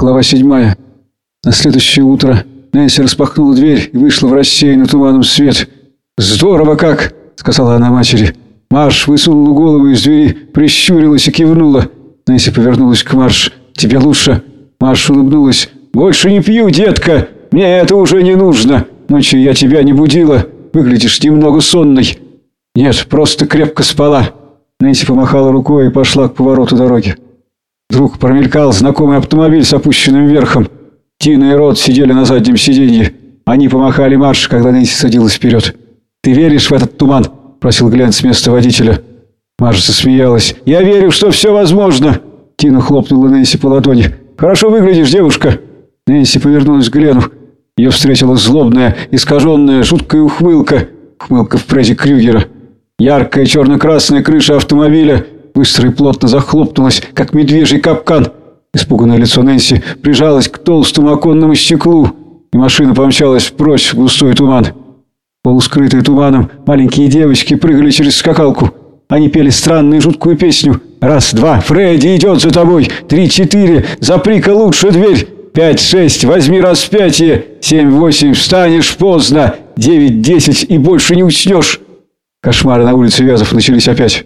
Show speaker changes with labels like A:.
A: Глава седьмая. На следующее утро Нэнси распахнула дверь и вышла в рассеянный туманом свет. «Здорово как!» — сказала она матери. Марш высунула голову из двери, прищурилась и кивнула. Нэнси повернулась к Марш. «Тебе лучше?» Марш улыбнулась. «Больше не пью, детка! Мне это уже не нужно! Ночью я тебя не будила. Выглядишь немного сонной». «Нет, просто крепко спала». Нэнси помахала рукой и пошла к повороту дороги. Вдруг промелькал знакомый автомобиль с опущенным верхом. Тина и Рот сидели на заднем сиденье. Они помахали марш, когда Нэнси садилась вперед. «Ты веришь в этот туман?» – просил Глен с места водителя. Марш засмеялась. «Я верю, что все возможно!» Тина хлопнула Нэнси по ладони. «Хорошо выглядишь, девушка!» Нэнси повернулась к Глену. Ее встретила злобная, искаженная, жуткая ухмылка. Ухмылка в Фредди Крюгера. Яркая черно-красная крыша автомобиля быстро и плотно захлопнулась, как медвежий капкан. Испуганное лицо Нэнси прижалось к толстому оконному стеклу, и машина помчалась прочь в густой туман. Полускрытые туманом маленькие девочки прыгали через скакалку. Они пели странную жуткую песню. Раз, два, Фредди идет за тобой. Три, четыре, запри-ка лучше дверь. Пять, шесть, возьми распятие. Семь, восемь, встанешь поздно. Девять, десять и больше не уснешь. Кошмары на улице Вязов начались опять.